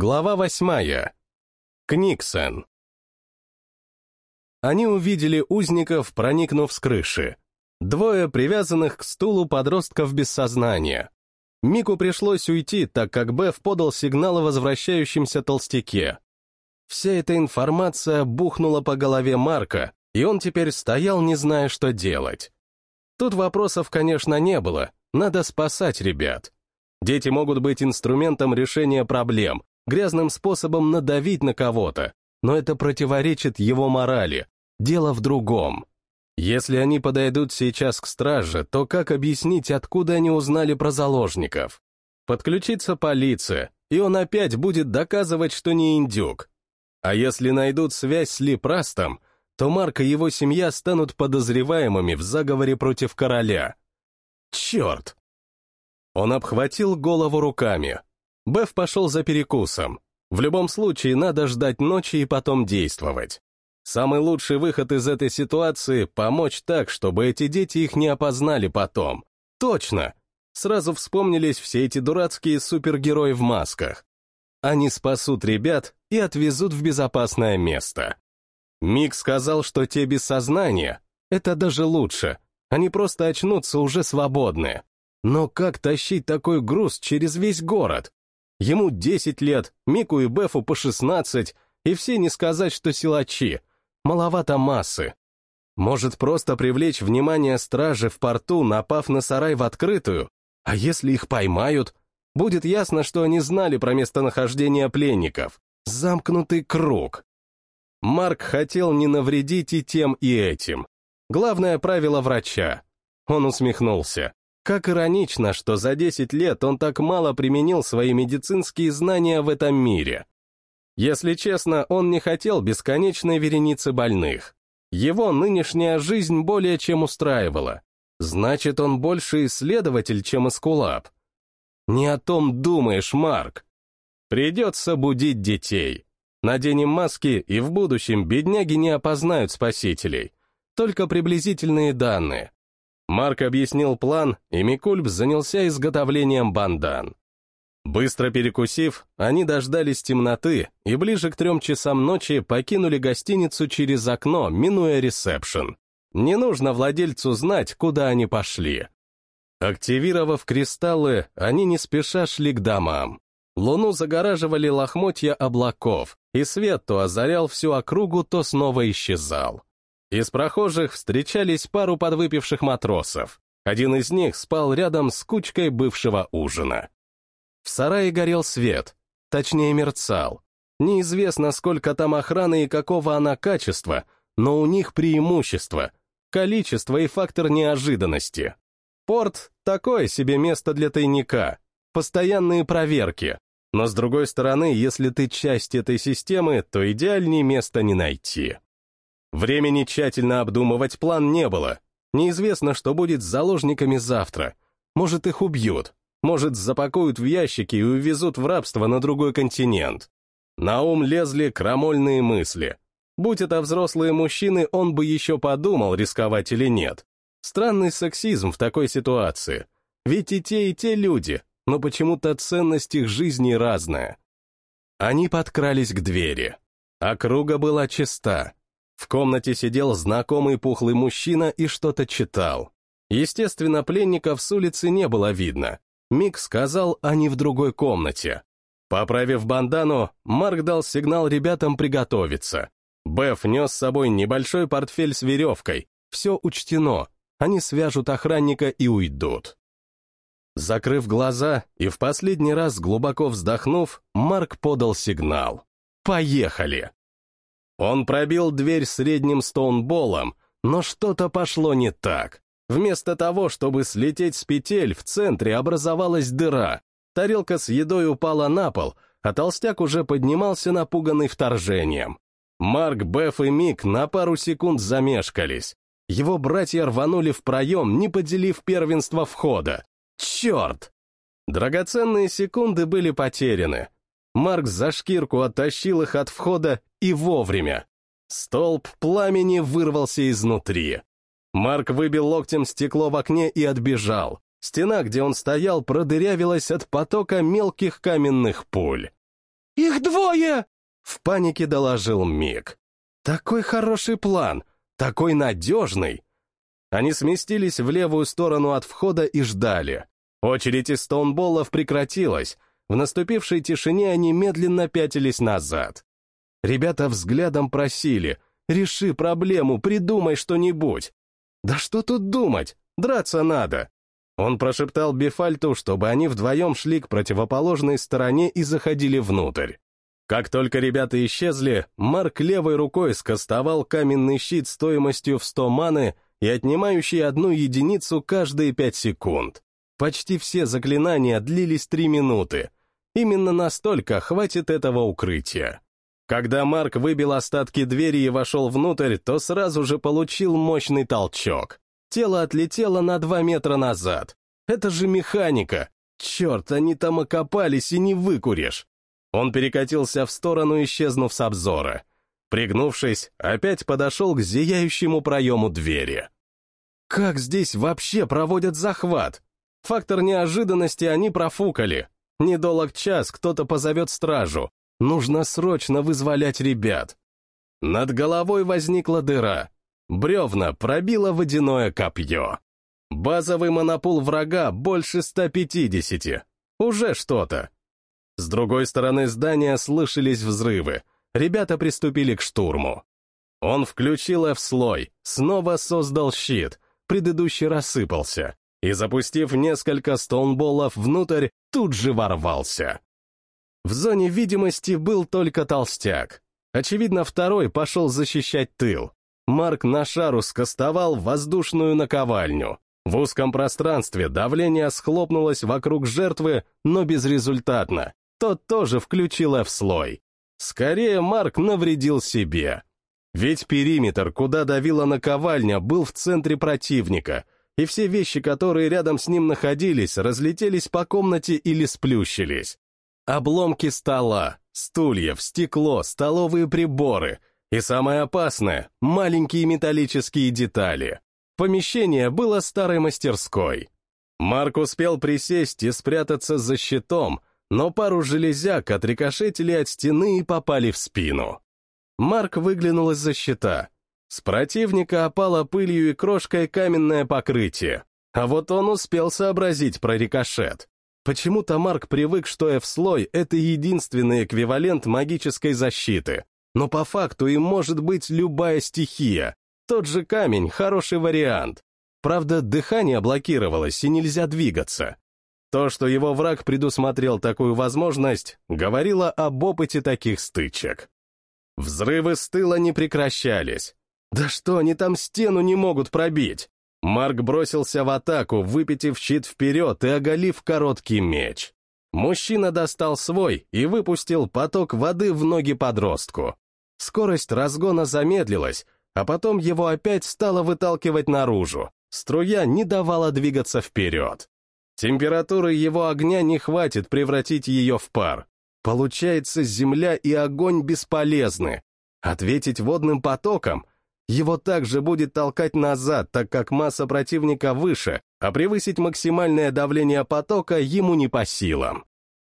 Глава восьмая. Книксен. Они увидели узников, проникнув с крыши. Двое привязанных к стулу подростков без сознания. Мику пришлось уйти, так как Беф подал сигнал о возвращающемся толстяке. Вся эта информация бухнула по голове Марка, и он теперь стоял, не зная, что делать. Тут вопросов, конечно, не было, надо спасать ребят. Дети могут быть инструментом решения проблем, грязным способом надавить на кого-то, но это противоречит его морали. Дело в другом. Если они подойдут сейчас к страже, то как объяснить, откуда они узнали про заложников? Подключится полиция, и он опять будет доказывать, что не индюк. А если найдут связь с Липрастом, то Марк и его семья станут подозреваемыми в заговоре против короля. Черт! Он обхватил голову руками. Беф пошел за перекусом. В любом случае, надо ждать ночи и потом действовать. Самый лучший выход из этой ситуации — помочь так, чтобы эти дети их не опознали потом. Точно! Сразу вспомнились все эти дурацкие супергерои в масках. Они спасут ребят и отвезут в безопасное место. Мик сказал, что те без сознания — это даже лучше. Они просто очнутся уже свободные. Но как тащить такой груз через весь город? Ему 10 лет, Мику и Бефу по 16, и все не сказать, что силачи. Маловато массы. Может просто привлечь внимание стражи в порту, напав на сарай в открытую? А если их поймают? Будет ясно, что они знали про местонахождение пленников. Замкнутый круг. Марк хотел не навредить и тем, и этим. Главное правило врача. Он усмехнулся. Как иронично, что за 10 лет он так мало применил свои медицинские знания в этом мире. Если честно, он не хотел бесконечной вереницы больных. Его нынешняя жизнь более чем устраивала. Значит, он больше исследователь, чем эскулап. Не о том думаешь, Марк. Придется будить детей. Наденем маски, и в будущем бедняги не опознают спасителей. Только приблизительные данные. Марк объяснил план, и Микульб занялся изготовлением бандан. Быстро перекусив, они дождались темноты и ближе к трем часам ночи покинули гостиницу через окно, минуя ресепшн. Не нужно владельцу знать, куда они пошли. Активировав кристаллы, они не спеша шли к домам. Луну загораживали лохмотья облаков, и свет то озарял всю округу, то снова исчезал. Из прохожих встречались пару подвыпивших матросов. Один из них спал рядом с кучкой бывшего ужина. В сарае горел свет, точнее мерцал. Неизвестно, сколько там охраны и какого она качества, но у них преимущество — количество и фактор неожиданности. Порт — такое себе место для тайника, постоянные проверки. Но с другой стороны, если ты часть этой системы, то идеальнее места не найти. Времени тщательно обдумывать план не было. Неизвестно, что будет с заложниками завтра. Может, их убьют. Может, запакуют в ящики и увезут в рабство на другой континент. На ум лезли крамольные мысли. Будь это взрослые мужчины, он бы еще подумал, рисковать или нет. Странный сексизм в такой ситуации. Ведь и те, и те люди, но почему-то ценность их жизни разная. Они подкрались к двери. Округа была чиста, в комнате сидел знакомый пухлый мужчина и что-то читал. Естественно, пленников с улицы не было видно. Мик сказал, они в другой комнате. Поправив бандану, Марк дал сигнал ребятам приготовиться. Беф нес с собой небольшой портфель с веревкой. Все учтено. Они свяжут охранника и уйдут. Закрыв глаза и в последний раз глубоко вздохнув, Марк подал сигнал. «Поехали!» Он пробил дверь средним стоунболом, но что-то пошло не так. Вместо того, чтобы слететь с петель, в центре образовалась дыра. Тарелка с едой упала на пол, а толстяк уже поднимался напуганный вторжением. Марк, Беф и Мик на пару секунд замешкались. Его братья рванули в проем, не поделив первенство входа. Черт! Драгоценные секунды были потеряны. Марк за шкирку оттащил их от входа и вовремя. Столб пламени вырвался изнутри. Марк выбил локтем стекло в окне и отбежал. Стена, где он стоял, продырявилась от потока мелких каменных пуль. «Их двое!» — в панике доложил Мик. «Такой хороший план, такой надежный!» Они сместились в левую сторону от входа и ждали. Очередь из стоунболлов прекратилась. В наступившей тишине они медленно пятились назад. Ребята взглядом просили «Реши проблему, придумай что-нибудь». «Да что тут думать? Драться надо!» Он прошептал Бефальту, чтобы они вдвоем шли к противоположной стороне и заходили внутрь. Как только ребята исчезли, Марк левой рукой скостовал каменный щит стоимостью в 100 маны и отнимающий одну единицу каждые 5 секунд. Почти все заклинания длились 3 минуты. Именно настолько хватит этого укрытия. Когда Марк выбил остатки двери и вошел внутрь, то сразу же получил мощный толчок. Тело отлетело на два метра назад. Это же механика. Черт, они там окопались и не выкуришь. Он перекатился в сторону, исчезнув с обзора. Пригнувшись, опять подошел к зияющему проему двери. Как здесь вообще проводят захват? Фактор неожиданности они профукали. Недолог час кто-то позовет стражу. Нужно срочно вызволять ребят. Над головой возникла дыра. Бревна пробило водяное копье. Базовый монопол врага больше 150. Уже что-то. С другой стороны здания слышались взрывы. Ребята приступили к штурму. Он включил F-слой, снова создал щит, предыдущий рассыпался, и, запустив несколько стоунболлов внутрь, тут же ворвался. В зоне видимости был только толстяк. Очевидно, второй пошел защищать тыл. Марк на шару скостовал воздушную наковальню. В узком пространстве давление схлопнулось вокруг жертвы, но безрезультатно. Тот тоже включил F-слой. Скорее, Марк навредил себе. Ведь периметр, куда давила наковальня, был в центре противника, и все вещи, которые рядом с ним находились, разлетелись по комнате или сплющились. Обломки стола, стульев, стекло, столовые приборы — и самое опасное — маленькие металлические детали. Помещение было старой мастерской. Марк успел присесть и спрятаться за щитом, но пару железяк отрикошетили от стены и попали в спину. Марк выглянул из-за щита. С противника опало пылью и крошкой каменное покрытие. А вот он успел сообразить про рикошет. Почему-то Марк привык, что F-слой — это единственный эквивалент магической защиты, но по факту им может быть любая стихия. Тот же камень — хороший вариант. Правда, дыхание блокировалось, и нельзя двигаться. То, что его враг предусмотрел такую возможность, говорило об опыте таких стычек. Взрывы с тыла не прекращались. Да что, они там стену не могут пробить? Марк бросился в атаку, выпитив щит вперед и оголив короткий меч. Мужчина достал свой и выпустил поток воды в ноги подростку. Скорость разгона замедлилась, а потом его опять стало выталкивать наружу. Струя не давала двигаться вперед. Температуры его огня не хватит превратить ее в пар. Получается, земля и огонь бесполезны. Ответить водным потоком его также будет толкать назад, так как масса противника выше, а превысить максимальное давление потока ему не по силам.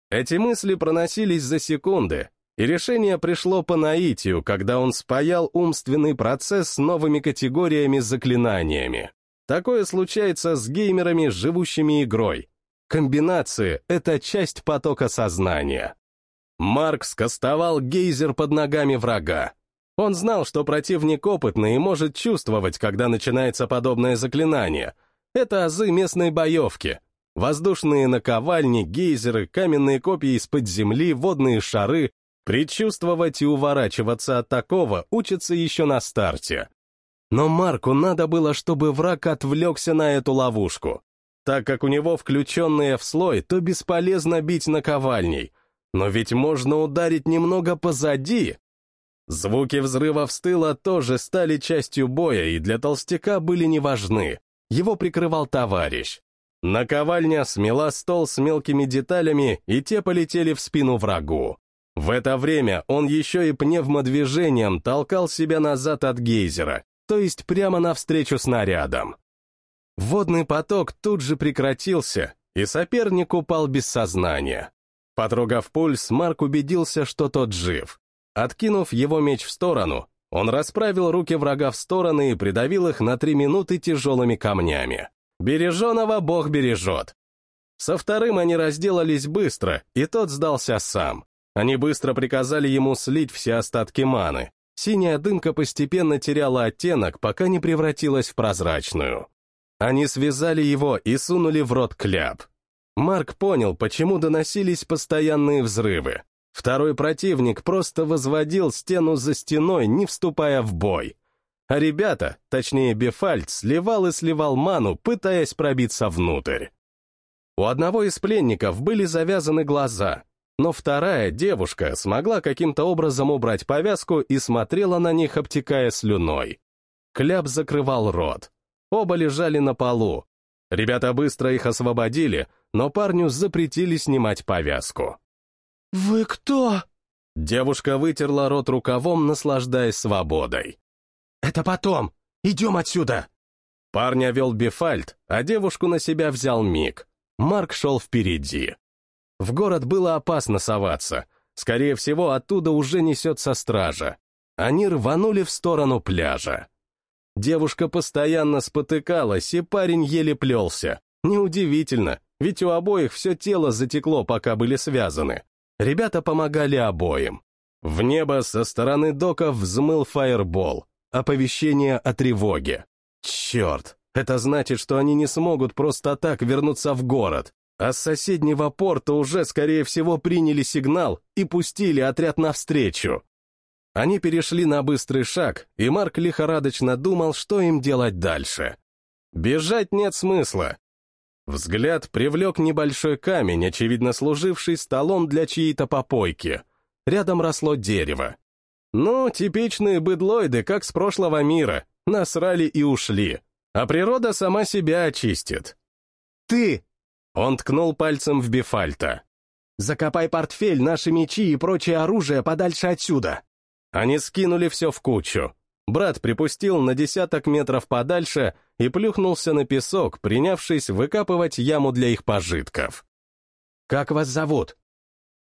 Эти мысли проносились за секунды, и решение пришло по наитию, когда он спаял умственный процесс с новыми категориями заклинаниями. Такое случается с геймерами, живущими игрой. Комбинации — это часть потока сознания. Марк скостовал гейзер под ногами врага. Он знал, что противник опытный и может чувствовать, когда начинается подобное заклинание. Это азы местной боевки. Воздушные наковальни, гейзеры, каменные копья из-под земли, водные шары Предчувствовать и уворачиваться от такого учатся еще на старте. Но Марку надо было, чтобы враг отвлекся на эту ловушку. Так как у него включенные в слой, то бесполезно бить наковальней. Но ведь можно ударить немного позади. Звуки взрывов с тыла тоже стали частью боя и для толстяка были не важны. Его прикрывал товарищ. Наковальня смела стол с мелкими деталями, и те полетели в спину врагу. В это время он еще и пневмодвижением толкал себя назад от гейзера, то есть прямо навстречу снарядам. Водный поток тут же прекратился, и соперник упал без сознания. Потрогав пульс, Марк убедился, что тот жив. Откинув его меч в сторону, он расправил руки врага в стороны и придавил их на три минуты тяжелыми камнями. Береженого Бог бережет. Со вторым они разделались быстро, и тот сдался сам. Они быстро приказали ему слить все остатки маны. Синяя дымка постепенно теряла оттенок, пока не превратилась в прозрачную. Они связали его и сунули в рот кляп. Марк понял, почему доносились постоянные взрывы. Второй противник просто возводил стену за стеной, не вступая в бой. А ребята, точнее Бефальд, сливал и сливал ману, пытаясь пробиться внутрь. У одного из пленников были завязаны глаза, но вторая девушка смогла каким-то образом убрать повязку и смотрела на них, обтекая слюной. Кляп закрывал рот. Оба лежали на полу. Ребята быстро их освободили, но парню запретили снимать повязку. «Вы кто?» Девушка вытерла рот рукавом, наслаждаясь свободой. «Это потом! Идем отсюда!» Парня вел Бефальд, а девушку на себя взял Мик. Марк шел впереди. В город было опасно соваться. Скорее всего, оттуда уже несется стража. Они рванули в сторону пляжа. Девушка постоянно спотыкалась, и парень еле плелся. Неудивительно, ведь у обоих все тело затекло, пока были связаны. Ребята помогали обоим. В небо со стороны доков взмыл фаербол, оповещение о тревоге. Черт, это значит, что они не смогут просто так вернуться в город, а с соседнего порта уже, скорее всего, приняли сигнал и пустили отряд навстречу. Они перешли на быстрый шаг, и Марк лихорадочно думал, что им делать дальше. Бежать нет смысла. Взгляд привлек небольшой камень, очевидно служивший столом для чьей-то попойки. Рядом росло дерево. Ну, типичные быдлоиды, как с прошлого мира. Насрали и ушли. А природа сама себя очистит. «Ты!» Он ткнул пальцем в Бефальта. «Закопай портфель, наши мечи и прочее оружие подальше отсюда!» Они скинули все в кучу. Брат припустил на десяток метров подальше и плюхнулся на песок, принявшись выкапывать яму для их пожитков. «Как вас зовут?»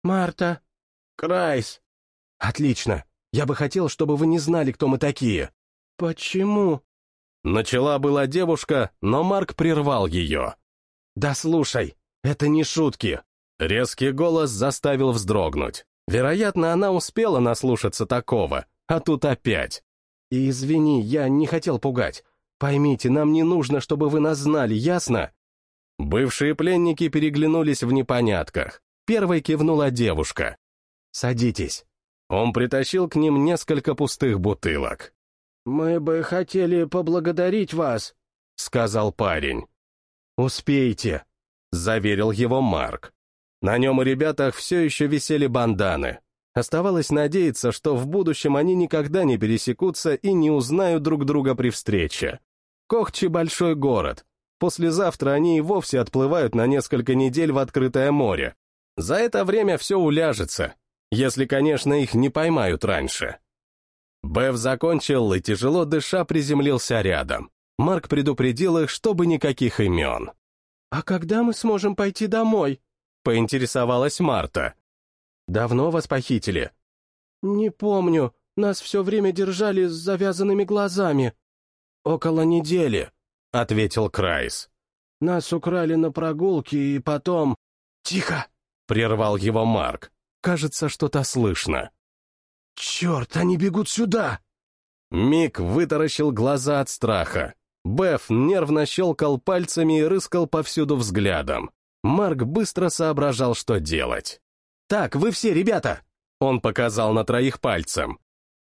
«Марта». «Крайс». «Отлично. Я бы хотел, чтобы вы не знали, кто мы такие». «Почему?» Начала была девушка, но Марк прервал ее. «Да слушай, это не шутки!» Резкий голос заставил вздрогнуть. Вероятно, она успела наслушаться такого, а тут опять. И извини, я не хотел пугать. Поймите, нам не нужно, чтобы вы нас знали, ясно? Бывшие пленники переглянулись в непонятках. Первой кивнула девушка. «Садитесь». Он притащил к ним несколько пустых бутылок. «Мы бы хотели поблагодарить вас», — сказал парень. «Успеете», — заверил его Марк. На нем и ребятах все еще висели банданы. Оставалось надеяться, что в будущем они никогда не пересекутся и не узнают друг друга при встрече. Кохчи — большой город. Послезавтра они и вовсе отплывают на несколько недель в открытое море. За это время все уляжется, если, конечно, их не поймают раньше. Бэв закончил и, тяжело дыша, приземлился рядом. Марк предупредил их, чтобы никаких имен. «А когда мы сможем пойти домой?» — поинтересовалась Марта. «Давно вас похитили?» «Не помню. Нас все время держали с завязанными глазами». «Около недели», — ответил Крайс. «Нас украли на прогулке и потом...» «Тихо!» — прервал его Марк. «Кажется, что-то слышно». «Черт, они бегут сюда!» Мик вытаращил глаза от страха. Беф нервно щелкал пальцами и рыскал повсюду взглядом. Марк быстро соображал, что делать. «Так, вы все, ребята!» Он показал на троих пальцем.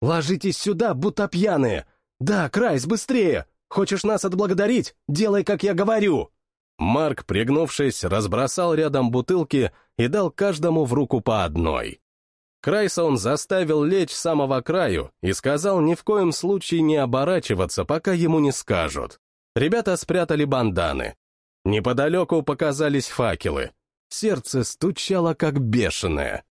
«Ложитесь сюда, будто пьяные! Да, Крайс, быстрее! Хочешь нас отблагодарить? Делай, как я говорю!» Марк, пригнувшись, разбросал рядом бутылки и дал каждому в руку по одной. Крайса он заставил лечь с самого краю и сказал ни в коем случае не оборачиваться, пока ему не скажут. Ребята спрятали банданы. Неподалеку показались факелы. Сердце стучало как бешеное.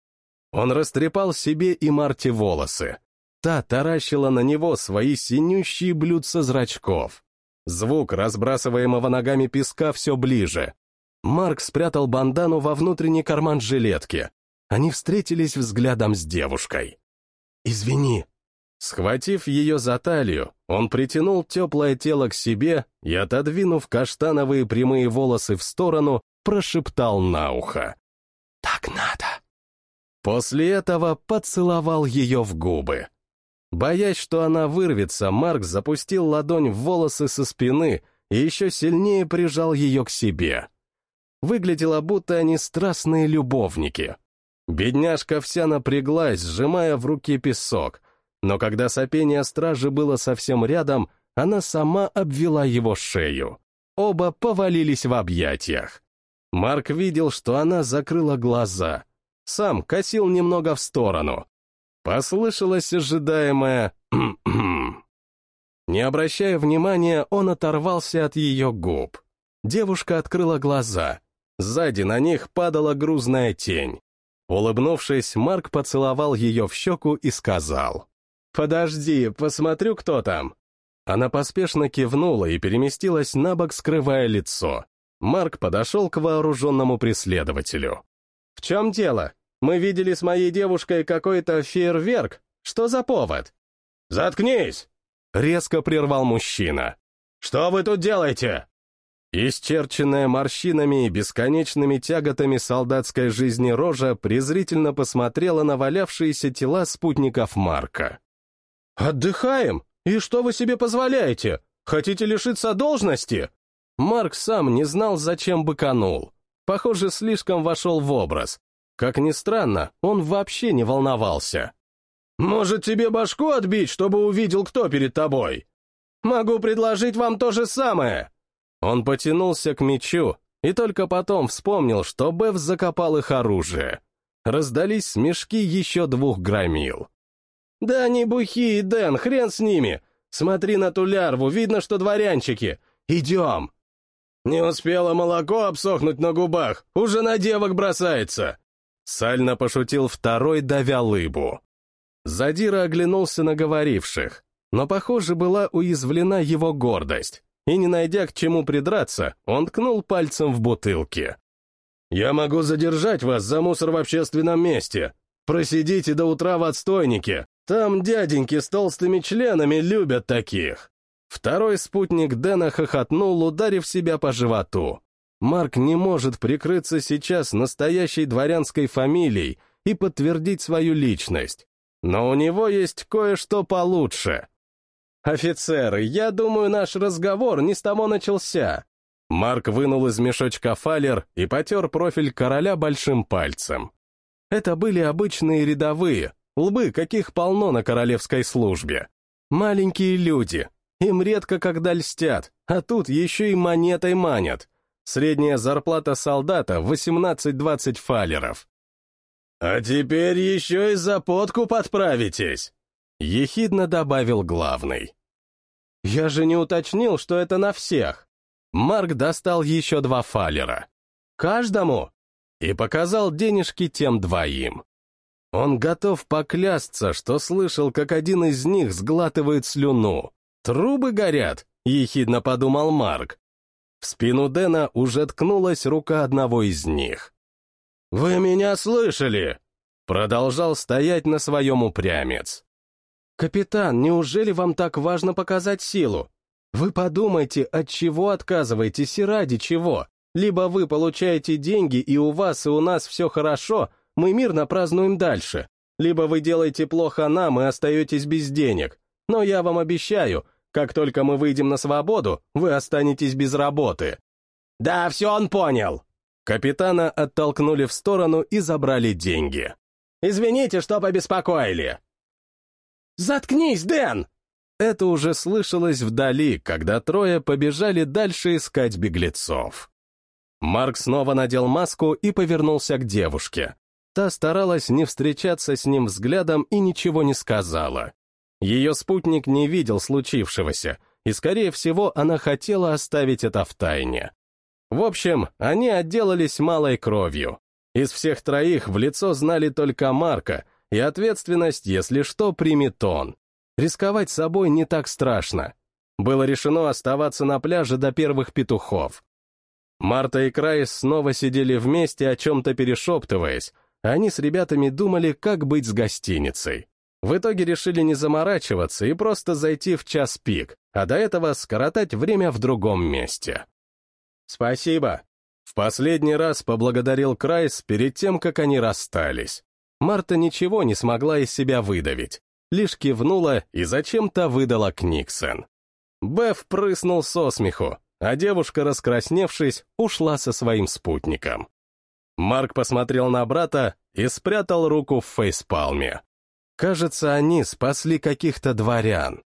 Он растрепал себе и Марте волосы. Та таращила на него свои синющие блюдца зрачков. Звук разбрасываемого ногами песка все ближе. Марк спрятал бандану во внутренний карман жилетки, они встретились взглядом с девушкой. «Извини». Схватив ее за талию, он притянул теплое тело к себе и, отодвинув каштановые прямые волосы в сторону, прошептал на ухо. «Так надо». После этого поцеловал ее в губы. Боясь, что она вырвется, Марк запустил ладонь в волосы со спины и еще сильнее прижал ее к себе. Выглядело, будто они страстные любовники. Бедняжка вся напряглась, сжимая в руке песок, но когда сопение стражи было совсем рядом, она сама обвела его шею. Оба повалились в объятиях. Марк видел, что она закрыла глаза. Сам косил немного в сторону. Послышалось ожидаемое Не обращая внимания, он оторвался от ее губ. Девушка открыла глаза. Сзади на них падала грузная тень. Улыбнувшись, Марк поцеловал ее в щеку и сказал. «Подожди, посмотрю, кто там». Она поспешно кивнула и переместилась на бок, скрывая лицо. Марк подошел к вооруженному преследователю. «В чем дело? Мы видели с моей девушкой какой-то фейерверк. Что за повод?» «Заткнись!» — резко прервал мужчина. «Что вы тут делаете?» Исчерченная морщинами и бесконечными тяготами солдатской жизни рожа презрительно посмотрела на валявшиеся тела спутников Марка. «Отдыхаем? И что вы себе позволяете? Хотите лишиться должности?» Марк сам не знал, зачем быканул. Похоже, слишком вошел в образ. Как ни странно, он вообще не волновался. «Может, тебе башку отбить, чтобы увидел, кто перед тобой? Могу предложить вам то же самое!» Он потянулся к мечу и только потом вспомнил, что Бев закопал их оружие. Раздались смешки еще двух громил. «Да не бухи, Дэн, хрен с ними! Смотри на ту лярву, видно, что дворянчики! Идем!» «Не успело молоко обсохнуть на губах, уже на девок бросается!» Сально пошутил второй, давя лыбу. Задира оглянулся на говоривших, но, похоже, была уязвлена его гордость, и, не найдя к чему придраться, он ткнул пальцем в бутылки. «Я могу задержать вас за мусор в общественном месте. Просидите до утра в отстойнике. Там дяденьки с толстыми членами любят таких». Второй спутник Дэна хохотнул, ударив себя по животу. Марк не может прикрыться сейчас настоящей дворянской фамилией и подтвердить свою личность. Но у него есть кое-что получше. «Офицеры, я думаю, наш разговор не с того начался». Марк вынул из мешочка фалер и потер профиль короля большим пальцем. Это были обычные рядовые, лбы, каких полно на королевской службе. Маленькие люди, им редко когда льстят, а тут еще и монетой манят. Средняя зарплата солдата — 18-20 фалеров. «А теперь еще и за подку подправитесь!» — ехидно добавил главный. «Я же не уточнил, что это на всех!» Марк достал еще два фалера. «Каждому?» И показал денежки тем двоим. Он готов поклясться, что слышал, как один из них сглатывает слюну. «Трубы горят», — ехидно подумал Марк. В спину Дэна уже ткнулась рука одного из них. «Вы меня слышали?» Продолжал стоять на своем упрямец. «Капитан, неужели вам так важно показать силу? Вы подумайте, от чего отказываетесь и ради чего? Либо вы получаете деньги, и у вас, и у нас все хорошо, мы мирно празднуем дальше. Либо вы делаете плохо нам и остаетесь без денег. Но я вам обещаю, как только мы выйдем на свободу, вы останетесь без работы». «Да, все он понял!» Капитана оттолкнули в сторону и забрали деньги. «Извините, что побеспокоили!» «Заткнись, Дэн!» Это уже слышалось вдали, когда трое побежали дальше искать беглецов. Марк снова надел маску и повернулся к девушке. Та старалась не встречаться с ним взглядом и ничего не сказала. Ее спутник не видел случившегося, и, скорее всего, она хотела оставить это в тайне. В общем, они отделались малой кровью. Из всех троих в лицо знали только Марка, и ответственность, если что, примет он. Рисковать собой не так страшно. Было решено оставаться на пляже до первых петухов. Марта и Крайс снова сидели вместе, о чем-то перешептываясь, они с ребятами думали, как быть с гостиницей. В итоге решили не заморачиваться и просто зайти в час пик, а до этого скоротать время в другом месте. «Спасибо», в последний раз поблагодарил Крайс перед тем, как они расстались. Марта ничего не смогла из себя выдавить, лишь кивнула и зачем-то выдала Книксон. Беф прыснул со смеху, а девушка, раскрасневшись, ушла со своим спутником. Марк посмотрел на брата и спрятал руку в фейспалме. Кажется, они спасли каких-то дворян.